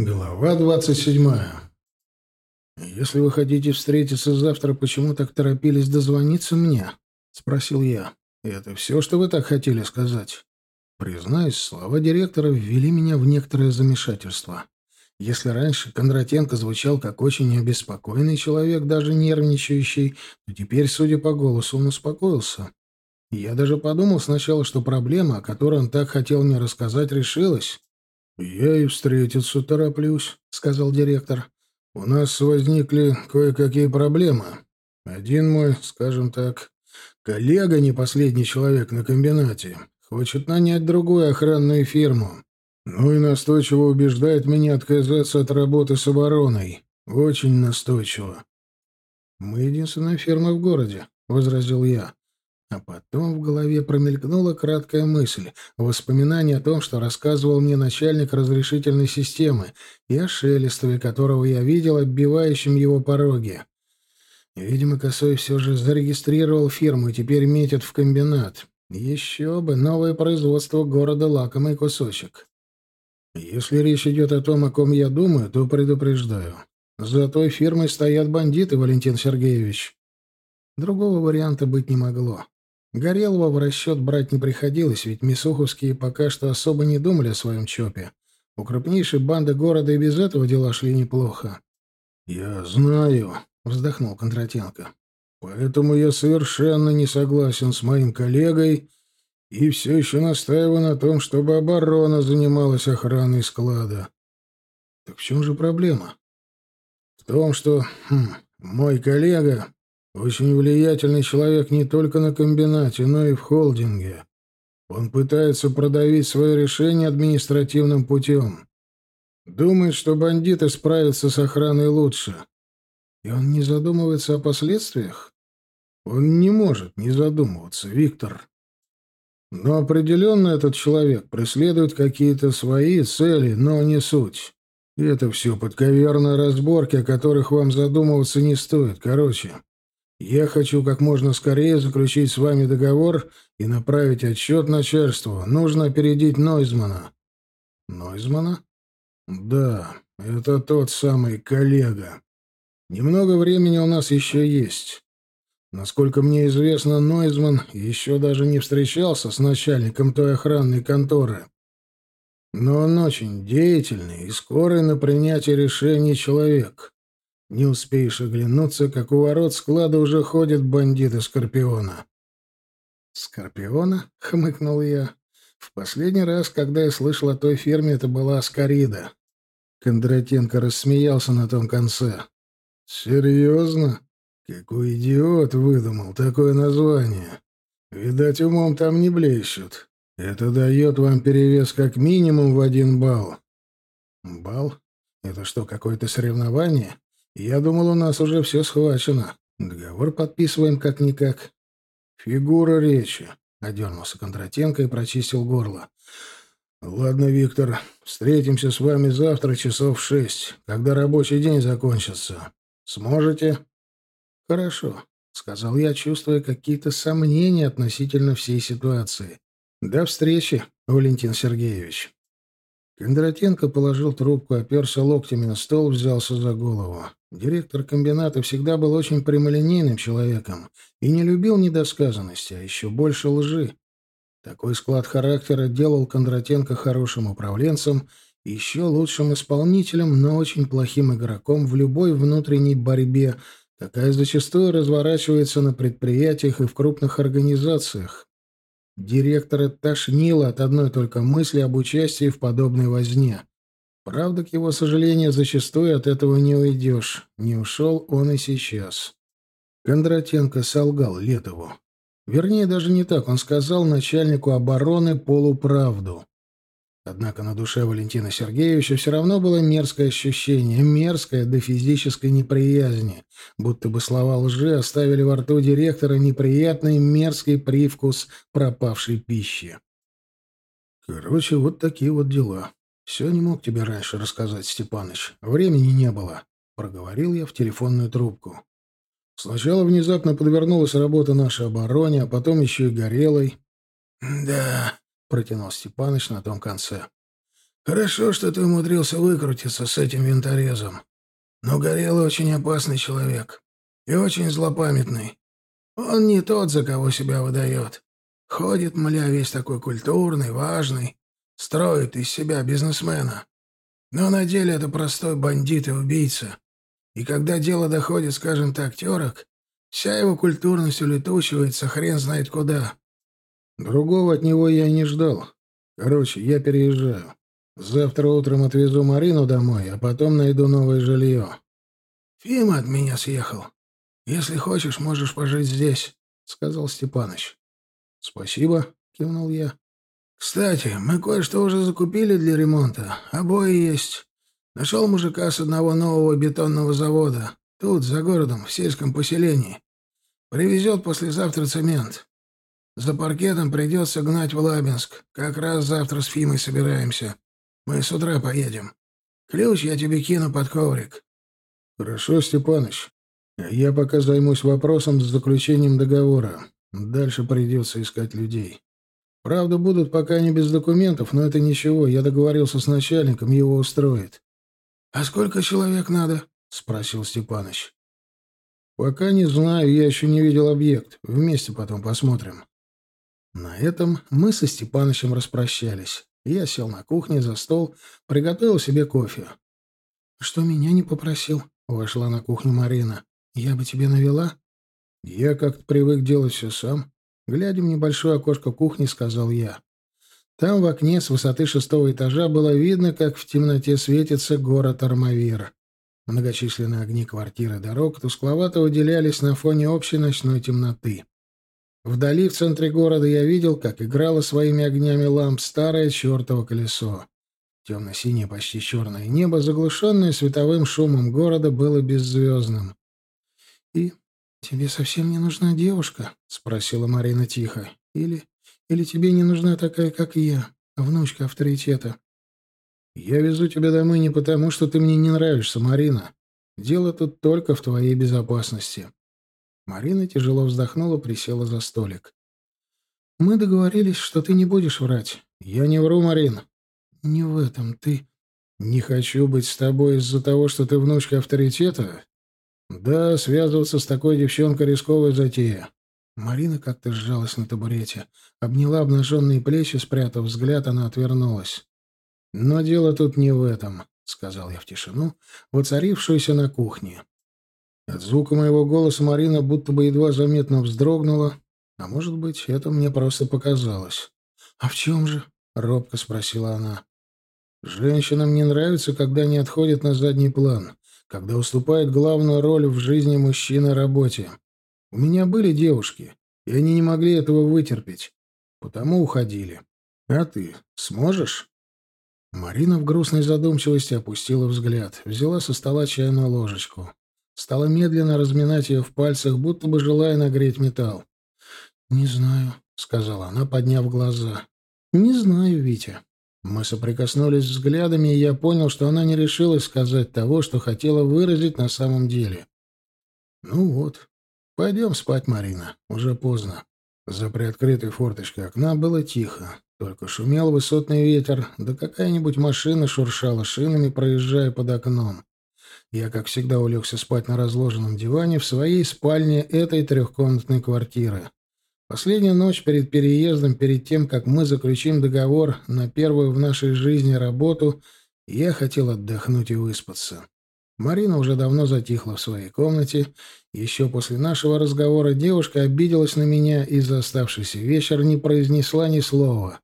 Глава двадцать седьмая. «Если вы хотите встретиться завтра, почему так торопились дозвониться мне?» — спросил я. «Это все, что вы так хотели сказать?» Признаюсь, слова директора ввели меня в некоторое замешательство. Если раньше Кондратенко звучал как очень обеспокоенный человек, даже нервничающий, то теперь, судя по голосу, он успокоился. Я даже подумал сначала, что проблема, о которой он так хотел мне рассказать, решилась. «Я и встретиться тороплюсь», — сказал директор. «У нас возникли кое-какие проблемы. Один мой, скажем так, коллега, не последний человек на комбинате, Хочет нанять другую охранную фирму. Ну и настойчиво убеждает меня отказаться от работы с обороной. Очень настойчиво. «Мы единственная фирма в городе», — возразил я. А потом в голове промелькнула краткая мысль, воспоминание о том, что рассказывал мне начальник разрешительной системы, и о Шелестове, которого я видел оббивающим его пороги. Видимо, Косой все же зарегистрировал фирму и теперь метит в комбинат. Еще бы, новое производство города лакомый кусочек. Если речь идет о том, о ком я думаю, то предупреждаю. За той фирмой стоят бандиты, Валентин Сергеевич. Другого варианта быть не могло. Горелого в расчет брать не приходилось, ведь Мисуховские пока что особо не думали о своем ЧОПе. У крупнейшей банды города и без этого дела шли неплохо. «Я знаю», — вздохнул Кондратенко. Поэтому я совершенно не согласен с моим коллегой и все еще настаиваю на том, чтобы оборона занималась охраной склада. Так в чем же проблема? В том, что хм, мой коллега очень влиятельный человек не только на комбинате, но и в холдинге. Он пытается продавить свое решение административным путем. Думает, что бандиты справятся с охраной лучше. И он не задумывается о последствиях? Он не может не задумываться, Виктор. Но определенно этот человек преследует какие-то свои цели, но не суть. И это все подковерные разборки, о которых вам задумываться не стоит. Короче, я хочу как можно скорее заключить с вами договор и направить отчет начальству. Нужно опередить Нойзмана. Нойзмана? Да, это тот самый коллега. Немного времени у нас еще есть. Насколько мне известно, Нойзман еще даже не встречался с начальником той охранной конторы. Но он очень деятельный и скорый на принятие решений человек. Не успеешь оглянуться, как у ворот склада уже ходят бандиты Скорпиона. «Скорпиона?» — хмыкнул я. «В последний раз, когда я слышал о той фирме, это была Аскарида». Кондратенко рассмеялся на том конце. «Серьезно? Какой идиот выдумал такое название? Видать, умом там не блещут. Это дает вам перевес как минимум в один балл». «Балл? Это что, какое-то соревнование? Я думал, у нас уже все схвачено. Договор подписываем как-никак». «Фигура речи», — одернулся Кондратенко и прочистил горло. «Ладно, Виктор, встретимся с вами завтра часов в шесть, когда рабочий день закончится. Сможете?» «Хорошо», — сказал я, чувствуя какие-то сомнения относительно всей ситуации. «До встречи, Валентин Сергеевич». Кондратенко положил трубку, оперся локтями на стол, взялся за голову. Директор комбината всегда был очень прямолинейным человеком и не любил недосказанности, а еще больше лжи. Такой склад характера делал Кондратенко хорошим управленцем еще лучшим исполнителем, но очень плохим игроком в любой внутренней борьбе, какая зачастую разворачивается на предприятиях и в крупных организациях. Директора тошнило от одной только мысли об участии в подобной возне. Правда, к его сожалению, зачастую от этого не уйдешь. Не ушел он и сейчас. Кондратенко солгал Летову. Вернее, даже не так. Он сказал начальнику обороны полуправду. Однако на душе Валентина Сергеевича все равно было мерзкое ощущение, мерзкое до физической неприязни, будто бы слова лжи оставили во рту директора неприятный мерзкий привкус пропавшей пищи. Короче, вот такие вот дела. Все не мог тебе раньше рассказать, Степаныч. Времени не было, — проговорил я в телефонную трубку. Сначала внезапно подвернулась работа нашей обороне, а потом еще и горелой. — Да, — протянул Степаныч на том конце. Хорошо, что ты умудрился выкрутиться с этим винторезом. Но Горелый очень опасный человек и очень злопамятный. Он не тот, за кого себя выдает. Ходит, мля, весь такой культурный, важный, строит из себя бизнесмена. Но на деле это простой бандит и убийца. И когда дело доходит, скажем так, терок, вся его культурность улетучивается хрен знает куда. Другого от него я не ждал. Короче, я переезжаю. Завтра утром отвезу Марину домой, а потом найду новое жилье. Фима от меня съехал. Если хочешь, можешь пожить здесь, — сказал Степаныч. — Спасибо, — кивнул я. — Кстати, мы кое-что уже закупили для ремонта. Обои есть. Нашел мужика с одного нового бетонного завода. Тут, за городом, в сельском поселении. Привезет послезавтра цемент. За паркетом придется гнать в Лабинск. Как раз завтра с Фимой собираемся. Мы с утра поедем. Ключ я тебе кину под коврик. Хорошо, Степаныч. Я пока займусь вопросом с заключением договора. Дальше придется искать людей. Правда, будут пока не без документов, но это ничего. Я договорился с начальником, его устроит. «А сколько человек надо?» — спросил Степаныч. «Пока не знаю, я еще не видел объект. Вместе потом посмотрим». На этом мы со Степанычем распрощались. Я сел на кухне за стол, приготовил себе кофе. «Что меня не попросил?» — вошла на кухню Марина. «Я бы тебе навела?» «Я как-то привык делать все сам». Глядя в небольшое окошко кухни, сказал я. Там в окне с высоты шестого этажа было видно, как в темноте светится город Армавир. Многочисленные огни квартиры дорог тускловато выделялись на фоне общей ночной темноты. Вдали, в центре города, я видел, как играло своими огнями ламп старое чертово колесо. Темно-синее, почти черное небо, заглушенное световым шумом города, было беззвездным. «И тебе совсем не нужна девушка?» — спросила Марина тихо. «Или или тебе не нужна такая, как я, внучка авторитета? Я везу тебя домой не потому, что ты мне не нравишься, Марина. Дело тут только в твоей безопасности. Марина тяжело вздохнула, присела за столик. Мы договорились, что ты не будешь врать. Я не вру, Марин. Не в этом ты. Не хочу быть с тобой из-за того, что ты внучка авторитета. Да, связываться с такой девчонкой рисковая затея. Марина как-то сжалась на табурете. Обняла обнаженные плечи, спрятав взгляд, она отвернулась. «Но дело тут не в этом», — сказал я в тишину, воцарившуюся на кухне. От звука моего голоса Марина будто бы едва заметно вздрогнула, а может быть, это мне просто показалось. «А в чем же?» — робко спросила она. «Женщинам не нравится, когда они отходят на задний план, когда уступают главную роль в жизни мужчины работе. У меня были девушки, и они не могли этого вытерпеть, потому уходили. А ты сможешь?» Марина в грустной задумчивости опустила взгляд, взяла со стола чайную ложечку. Стала медленно разминать ее в пальцах, будто бы желая нагреть металл. «Не знаю», — сказала она, подняв глаза. «Не знаю, Витя». Мы соприкоснулись взглядами, и я понял, что она не решилась сказать того, что хотела выразить на самом деле. «Ну вот, «Пойдем спать, Марина. Уже поздно». За приоткрытой форточкой окна было тихо. Только шумел высотный ветер, да какая-нибудь машина шуршала шинами, проезжая под окном. Я, как всегда, улегся спать на разложенном диване в своей спальне этой трехкомнатной квартиры. Последнюю ночь перед переездом, перед тем, как мы заключим договор на первую в нашей жизни работу, я хотел отдохнуть и выспаться. Марина уже давно затихла в своей комнате. Еще после нашего разговора девушка обиделась на меня и за оставшийся вечер не произнесла ни слова.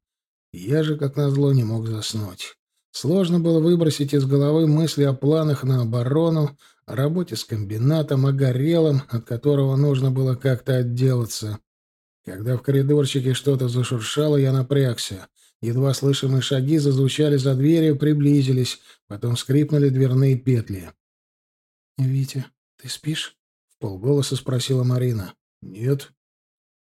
Я же, как назло, не мог заснуть. Сложно было выбросить из головы мысли о планах на оборону, о работе с комбинатом, о горелом, от которого нужно было как-то отделаться. Когда в коридорчике что-то зашуршало, я напрягся. Едва слышимые шаги зазвучали за дверью, приблизились, потом скрипнули дверные петли. «Витя, ты спишь?» — в полголоса спросила Марина. «Нет».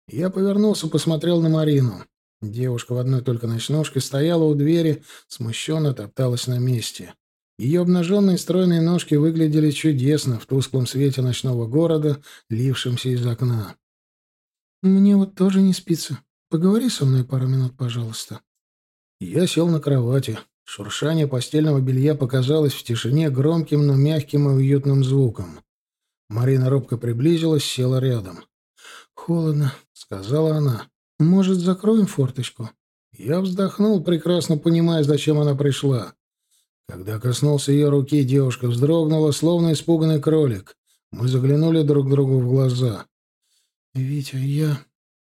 Я повернулся, посмотрел на Марину. Девушка в одной только ночнушке стояла у двери, смущенно топталась на месте. Ее обнаженные стройные ножки выглядели чудесно в тусклом свете ночного города, лившемся из окна. «Мне вот тоже не спится. Поговори со мной пару минут, пожалуйста». Я сел на кровати. Шуршание постельного белья показалось в тишине громким, но мягким и уютным звуком. Марина робко приблизилась, села рядом. «Холодно», — сказала она. «Может, закроем форточку?» Я вздохнул, прекрасно понимая, зачем она пришла. Когда коснулся ее руки, девушка вздрогнула, словно испуганный кролик. Мы заглянули друг другу в глаза. «Витя, я...»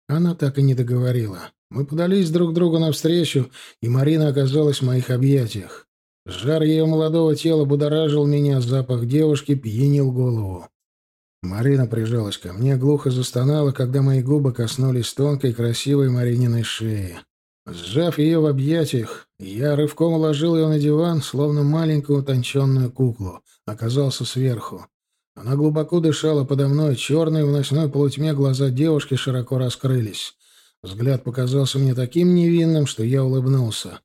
Она так и не договорила. Мы подались друг другу навстречу, и Марина оказалась в моих объятиях. Жар ее молодого тела будоражил меня, запах девушки пьянил голову. Марина прижалась ко мне, глухо застонала, когда мои губы коснулись тонкой, красивой Марининой шеи. Сжав ее в объятиях, я рывком уложил ее на диван, словно маленькую утонченную куклу. Оказался сверху. Она глубоко дышала подо мной, черные в ночной полутьме глаза девушки широко раскрылись. Взгляд показался мне таким невинным, что я улыбнулся.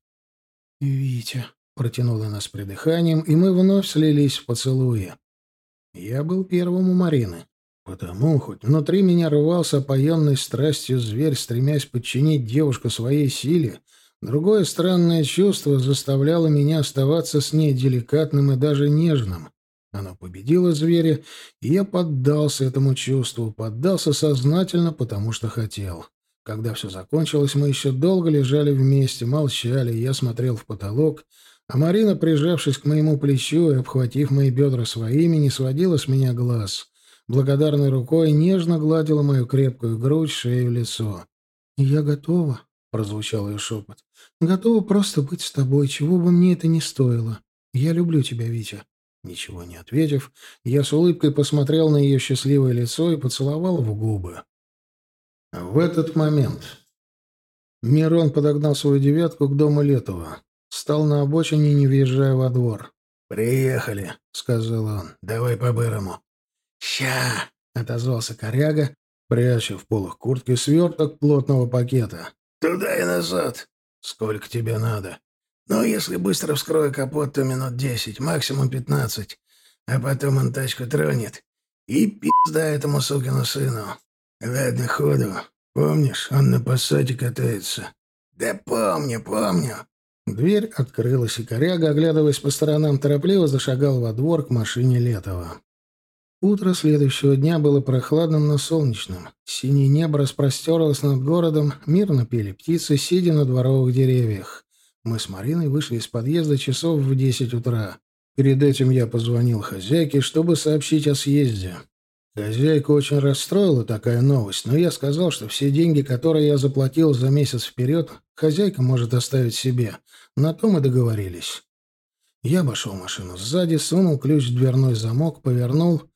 «Витя», — протянула она с придыханием, и мы вновь слились в поцелуе. Я был первым у Марины. Потому, хоть внутри меня рвался опоенной страстью зверь, стремясь подчинить девушку своей силе, другое странное чувство заставляло меня оставаться с ней деликатным и даже нежным. Оно победило зверя, и я поддался этому чувству, поддался сознательно, потому что хотел. Когда все закончилось, мы еще долго лежали вместе, молчали, я смотрел в потолок, а Марина, прижавшись к моему плечу и обхватив мои бедра своими, не сводила с меня глаз благодарной рукой нежно гладила мою крепкую грудь, шею, лицо. «Я готова», — прозвучал ее шепот. «Готова просто быть с тобой, чего бы мне это ни стоило. Я люблю тебя, Витя». Ничего не ответив, я с улыбкой посмотрел на ее счастливое лицо и поцеловал в губы. В этот момент Мирон подогнал свою девятку к дому Летова. Стал на обочине, не въезжая во двор. «Приехали», — сказал он. «Давай по-бырому». «Ща!» — отозвался коряга, пряча в полах куртки сверток плотного пакета. «Туда и назад. Сколько тебе надо?» «Ну, если быстро вскрою капот, то минут десять, максимум пятнадцать. А потом он тачку тронет. И пизда этому сукину сыну. Ладно, ходу. Помнишь, он на пассате катается?» «Да помню, помню». Дверь открылась, и коряга, оглядываясь по сторонам, торопливо зашагал во двор к машине Летова. Утро следующего дня было прохладным, но солнечным. Синее небо распростерлось над городом, мирно пели птицы, сидя на дворовых деревьях. Мы с Мариной вышли из подъезда часов в десять утра. Перед этим я позвонил хозяйке, чтобы сообщить о съезде. Хозяйку очень расстроила такая новость, но я сказал, что все деньги, которые я заплатил за месяц вперед, хозяйка может оставить себе. На то мы договорились. Я обошел машину сзади, сунул ключ в дверной замок, повернул —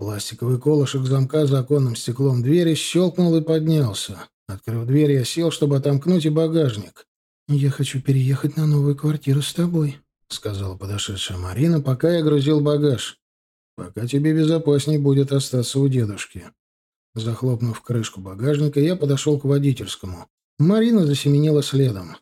Пластиковый колышек замка за оконным стеклом двери щелкнул и поднялся. Открыв дверь, я сел, чтобы отомкнуть и багажник. «Я хочу переехать на новую квартиру с тобой», — сказала подошедшая Марина, пока я грузил багаж. «Пока тебе безопасней будет остаться у дедушки». Захлопнув крышку багажника, я подошел к водительскому. Марина засеменила следом.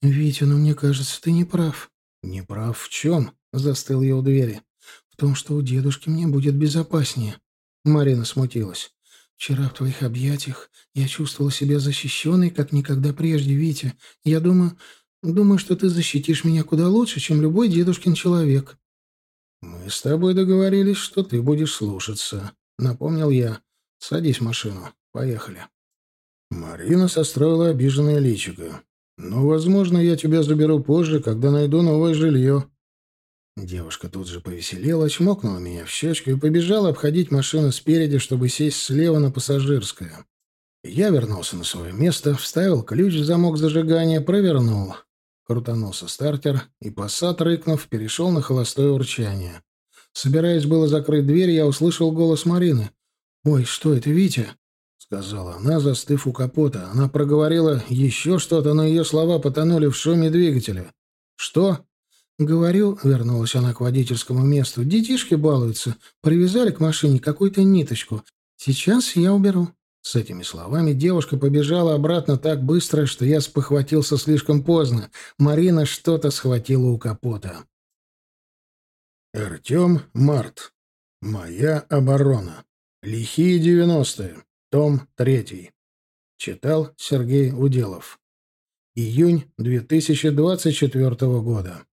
«Витя, ну мне кажется, ты не прав». «Не прав в чем?» — застыл я у двери. В том, что у дедушки мне будет безопаснее. Марина смутилась. Вчера в твоих объятиях я чувствовала себя защищенной, как никогда прежде, Витя. Я думаю, думаю, что ты защитишь меня куда лучше, чем любой дедушкин человек. Мы с тобой договорились, что ты будешь слушаться, напомнил я. Садись в машину. Поехали. Марина состроила обиженное личико. «Ну, возможно, я тебя заберу позже, когда найду новое жилье. Девушка тут же повеселела, чмокнула меня в щечку и побежала обходить машину спереди, чтобы сесть слева на пассажирское. Я вернулся на свое место, вставил ключ в замок зажигания, провернул. Крутанулся стартер, и пассат, рыкнув, перешел на холостое урчание. Собираясь было закрыть дверь, я услышал голос Марины. «Ой, что это, Витя?» — сказала она, застыв у капота. Она проговорила еще что-то, но ее слова потонули в шуме двигателя. «Что?» «Говорю», — вернулась она к водительскому месту, — «детишки балуются. Привязали к машине какую-то ниточку. Сейчас я уберу». С этими словами девушка побежала обратно так быстро, что я спохватился слишком поздно. Марина что-то схватила у капота. Артем Март. Моя оборона. Лихие девяностые. Том третий. Читал Сергей Уделов. Июнь 2024 года.